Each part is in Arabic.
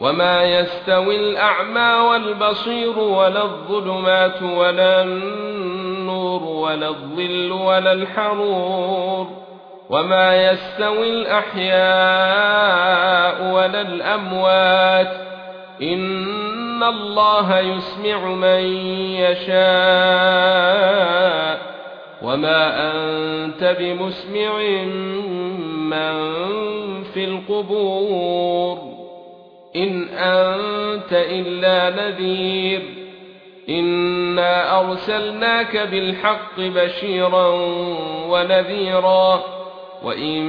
وما يستوي الاعمى والبصير ولا الظلمات ولا النور ولا الظل ولا الحرور وما يستوي الاحياء ولا الاموات ان الله يسمع من يشاء وما انت بمسمع من في القبور إن أنت إلا نذير. إنا أرسلناك بالحق بشيرا ونذيرا. وإن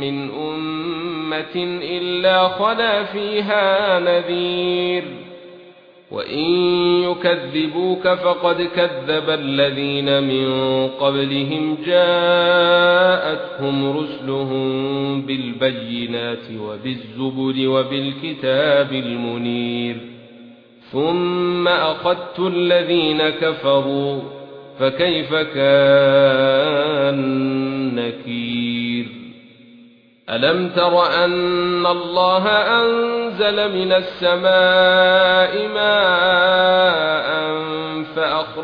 من أمة إلا خلا فيها نذير. وإن يكذبوك فقد كذب الذين من قبلهم جاءتهم رسلهم بالبينات وبالزبر وبالكتاب المنير ثم أخذت الذين كفروا فكيف كان نكير ألم تر أن الله أنزل من السماء ماء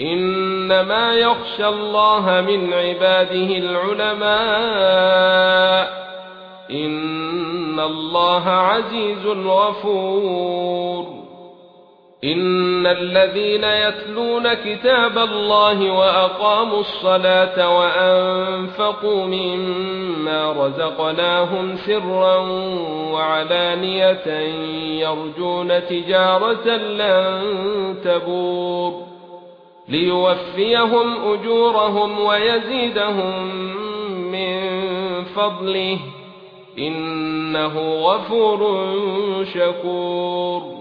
إنما يخشى الله من عباده العلماء. إن الله عزيز غفور. إن الذين يتلون كتاب الله وأقاموا الصلاة وأنفقوا مما رزقناهم سرا وعلانية يرجون تجارة لن تبور. ليوفيهم أجورهم ويزيدهم من فضله. إنه غفور شكور.